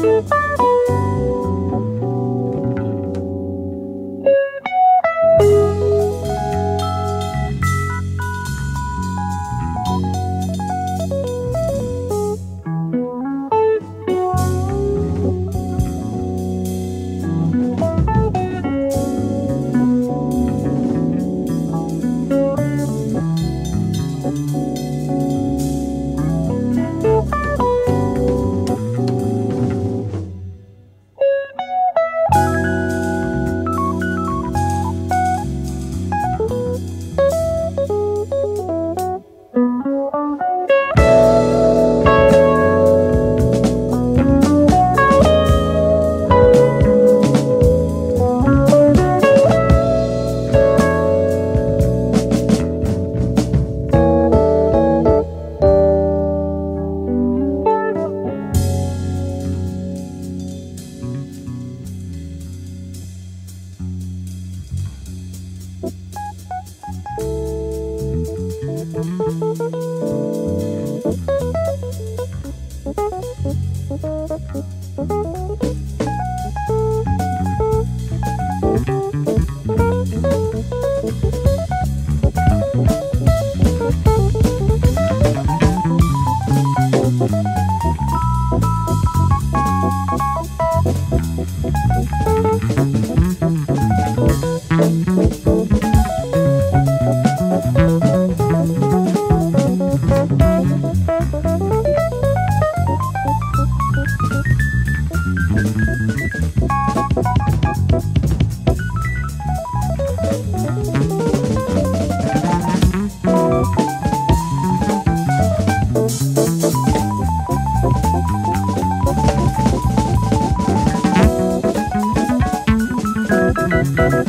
Bye. Thank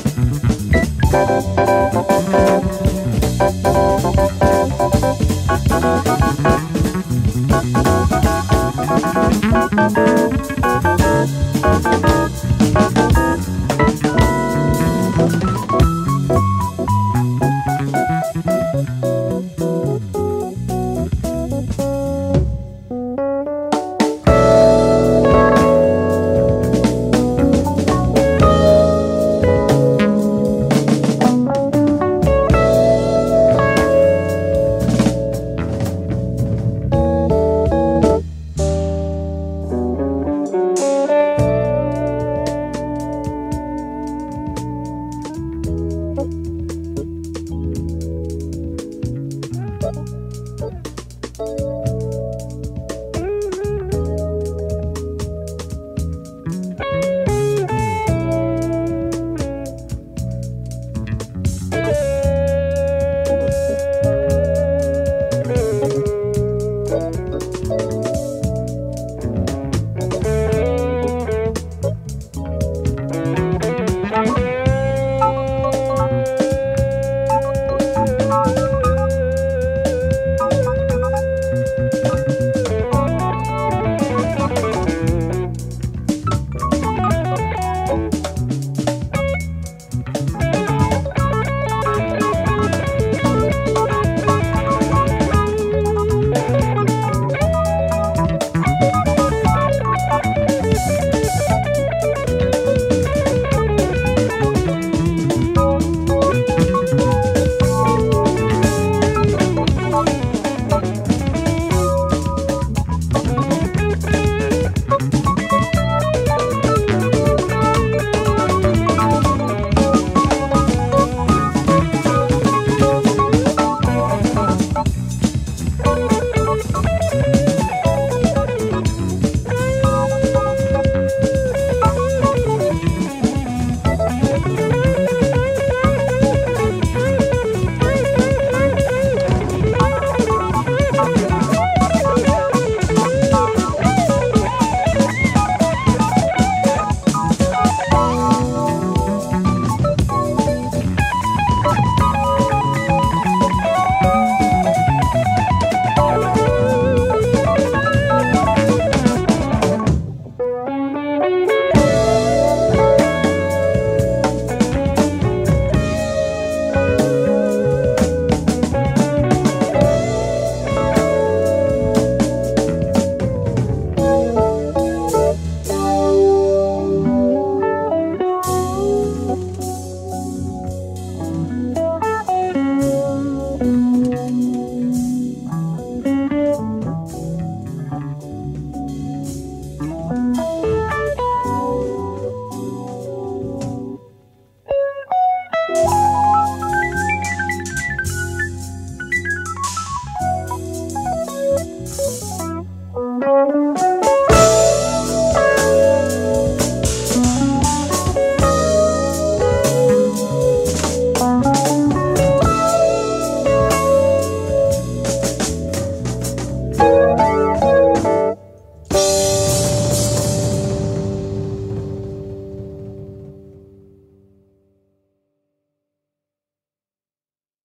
you. Bye.